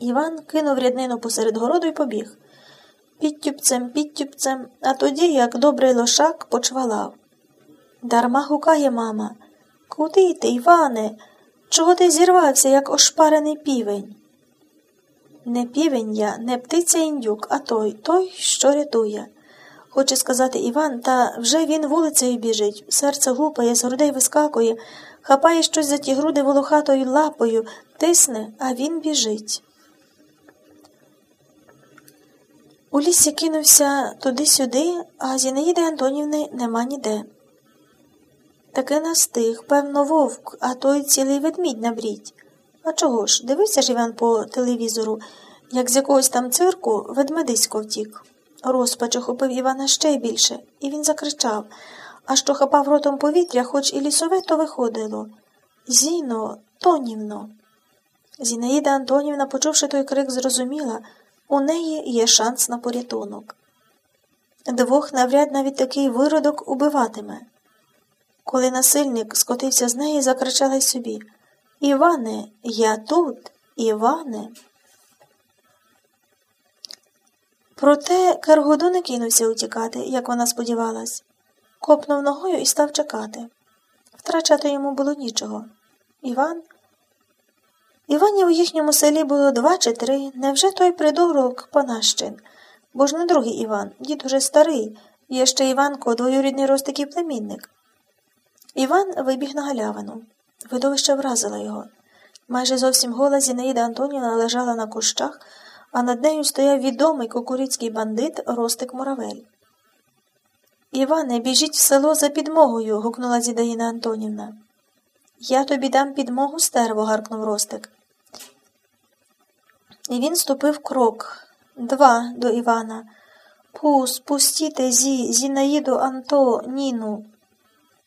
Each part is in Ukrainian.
Іван кинув ряднину посеред городу і побіг. Підтюпцем, підтюпцем, а тоді, як добрий лошак, почвалав. Дарма гукає мама. Куди ти, Іване? Чого ти зірвався, як ошпарений півень? Не півень я, не птиця індюк, а той, той, що рятує. Хоче сказати Іван, та вже він вулицею біжить, серце гупає, з грудей вискакує, хапає щось за ті груди волохатою лапою, тисне, а він біжить. У лісі кинувся туди-сюди, а Зінаїди Антонівни нема ніде. Таки настиг, певно, вовк, а той цілий ведмідь на брідь. А чого ж? Дивився ж Іван по телевізору, як з якогось там цирку ведмедисько втік. Розпач охопив Івана ще більше, і він закричав, а що хапав ротом повітря, хоч і лісове, то виходило. Зіно, Тонівно. Зінаїда Антонівна, почувши той крик, зрозуміла, у неї є шанс на порятунок. Двох навряд навіть такий виродок убиватиме. Коли насильник скотився з неї, закричала й собі Іване, я тут, Іване. Проте Каргоду не кинувся утікати, як вона сподівалась. Копнув ногою і став чекати. Втрачати йому було нічого. Іван. Іванів у їхньому селі було два чи три. Невже той придурок Панащин? Бо ж не другий Іван, дід уже старий, є ще Іванко, двоюрідний ростиків племінник. Іван вибіг на галявину. Видовище вразило його. Майже зовсім гола Зінаїда Антонівна лежала на кущах, а над нею стояв відомий кукурицький бандит Ростик Муравель. Іване, біжіть в село за підмогою. гукнула Зідаїна Антонівна. Я тобі дам підмогу, стерво, гаркнув Ростик. І він ступив крок. Два до Івана. Пус, пустіте зі, Зінаїду Анто, Ніну.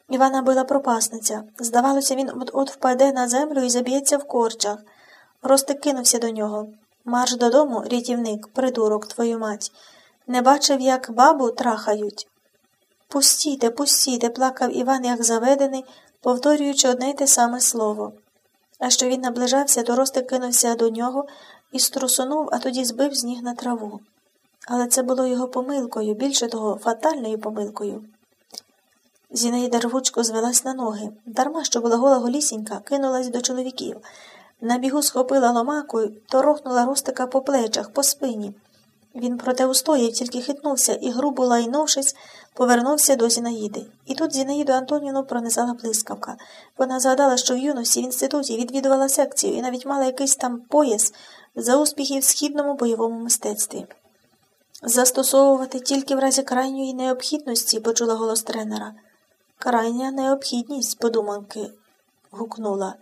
Івана била пропасниця. Здавалося, він от от впаде на землю і заб'ється в корчах. Ростик кинувся до нього. Марш додому, рятівник, придурок, твою мать. Не бачив, як бабу трахають. Пустійте, пустійте, плакав Іван, як заведений, повторюючи одне й те саме слово. А що він наближався, то Ростик кинувся до нього і струсунув, а тоді збив з ніг на траву. Але це було його помилкою, більше того, фатальною помилкою. Зінаїда рвучко звелась на ноги. Дарма, що була гола голісінька, кинулась до чоловіків. На бігу схопила ломаку, торохнула Ростика по плечах, по спині. Він проте устояв, тільки хитнувся і, грубо лайнувшись, повернувся до Зінаїди. І тут Зінаїду Антонівну пронизала блискавка. Вона згадала, що в юності в інституті відвідувала секцію і навіть мала якийсь там пояс за успіхи в східному бойовому мистецтві. Застосовувати тільки в разі крайньої необхідності, почула голос тренера. Крайня необхідність, подуманки, гукнула.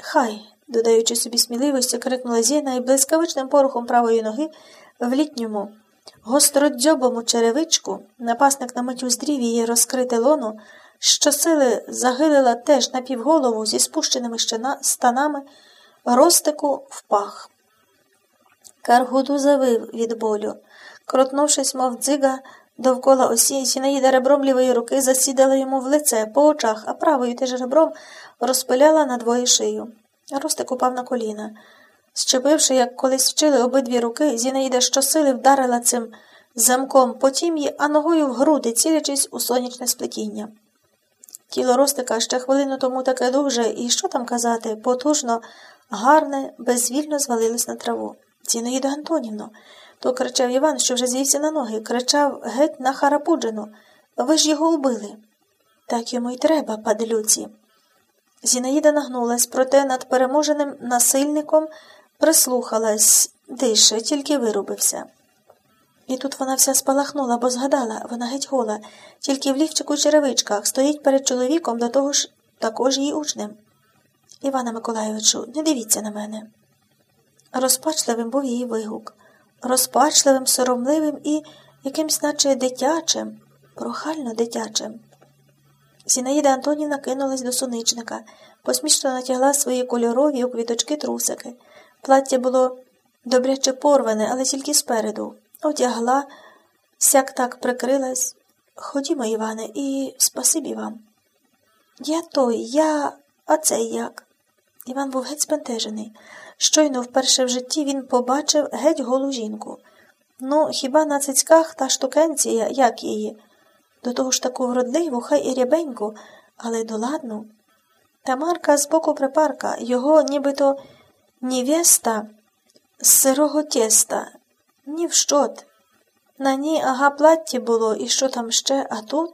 Хай, додаючи собі сміливості, крикнула Зіна і блискавичним порухом правої ноги в літньому, гостродзьобому черевичку, напасник на мить уздрів її розкрите лоно, щосили загилила теж на півголову зі спущеними станами ростику в пах. Каргуду завив від болю. Крутнувшись, мов дзига, довкола осі, Зінаїда ребром лівої руки засідала йому в лице, по очах, а правою теж ребром розпиляла на двоє шию. Ростик упав на коліна. Щепивши, як колись вчили обидві руки, Зінаїда щосили вдарила цим замком по тім'ї, а ногою в груди, цілячись у сонячне сплетіння. Тіло Ростика ще хвилину тому таке дуже, і що там казати, потужно, гарне, безвільно звалилось на траву. Зінаїда Антонівно, то кричав Іван, що вже звівся на ноги, кричав геть на Харапуджину. Ви ж його убили. Так йому й треба, падлюці. Зінаїда нагнулась, проте над переможеним насильником прислухалась, дише, тільки вирубився. І тут вона вся спалахнула, бо згадала, вона геть гола, тільки в лівчику черевичках стоїть перед чоловіком, до того ж також її учнем. Івана Миколайовичу, не дивіться на мене. Розпачливим був її вигук, розпачливим, соромливим і якимсь, наче дитячим, прохально дитячим. Зінаїда Антонівна кинулась до суничника, посмішно натягла свої кольорові у квіточки трусики. Плаття було добряче порване, але тільки спереду. Одягла, сяк так прикрилась. Ходімо, Іване, і спасибі вам. Я той, я, а цей як? Іван був геть спентежений. Щойно вперше в житті він побачив геть голу жінку. Ну, хіба на цицьках та штукенція, як її? До того ж таку вродливу, хай і рябеньку, але доладну. Тамарка з боку припарка, його нібито невеста з сирого тіста, ні в щот. На ній ага платті було, і що там ще, а тут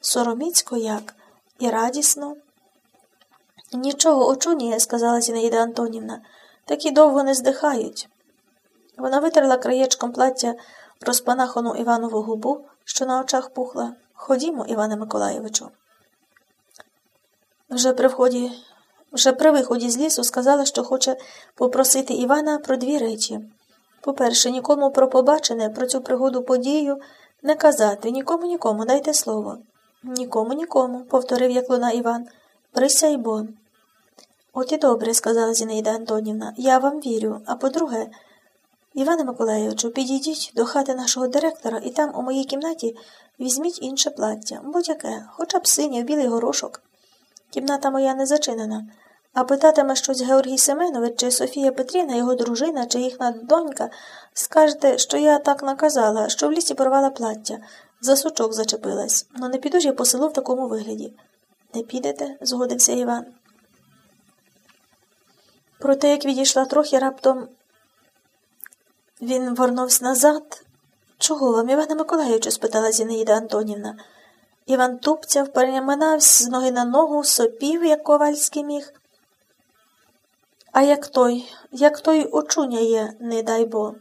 сороміцько як, і радісно. Нічого очуніє, сказала Зінаїда Антонівна, такі довго не здихають. Вона витерла краєчком плаття розпанахану Іванову губу, що на очах пухла. Ходімо, Іване Миколаєвичу. Вже при вході, вже при виході з лісу сказала, що хоче попросити Івана про дві речі. По-перше, нікому про побачене, про цю пригоду подію не казати, нікому, нікому, дайте слово. Нікому, нікому, повторив як луна Іван. Присяй бо. От і добре, сказала Зінаїда Антонівна, я вам вірю. А по-друге, Іване Миколаївичу, підійдіть до хати нашого директора і там, у моїй кімнаті, візьміть інше плаття, будь-яке, хоча б синє, білий горошок. Кімната моя не зачинена. А питатиме щось Георгій Семенович чи Софія Петрівна, його дружина чи їхня донька, скажете, що я так наказала, що в лісі порвала плаття, за сучок зачепилась. Ну не піду ж я по селу в такому вигляді. Не підете, згодився Іван. Проте, як відійшла трохи, раптом він вернувся назад. Чого вам, Івана Миколаївичу? спитала Зінаїда Антонівна. Іван тупцяв, переминався з ноги на ногу, сопів, як ковальський міг. А як той, як той очуняє, не дай бо.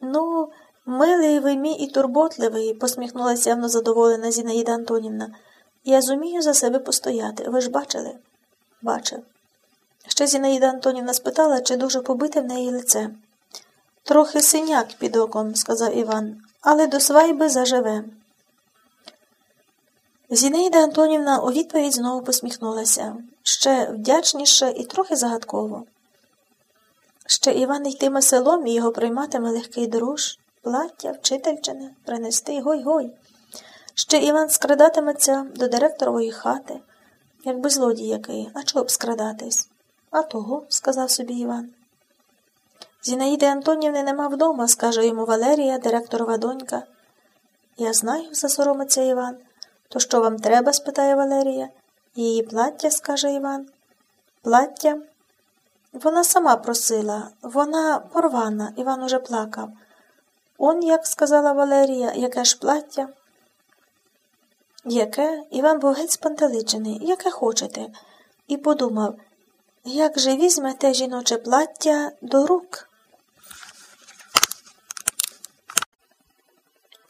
Ну, милий ви мій і турботливий, посміхнулася явно задоволена Зінаїда Антонівна. Я зумію за себе постояти. Ви ж бачили? Бачив. Ще Зінаїда Антонівна спитала, чи дуже побите в неї лице. Трохи синяк під оком, сказав Іван, але до свайби заживе. Зінаїда Антонівна у відповідь знову посміхнулася ще вдячніше і трохи загадково. Ще Іван йтиме селом і його прийматиме легкий друж, плаття, вчительчине, принести гой-гой. Ще Іван скрадатиметься до директорової хати, якби злодій який, а чого б скрадатись? А того, сказав собі Іван. Зінаїди Антонівни нема вдома, скаже йому Валерія, директорова донька. Я знаю, засоромиться Іван. То що вам треба? спитає Валерія. Її плаття, скаже Іван. Плаття? Вона сама просила, вона порвана, Іван уже плакав. Он, як сказала Валерія, яке ж плаття? Яке? Іван був геть спантеличений, яке хочете, і подумав, як же візьме те жіноче плаття до рук?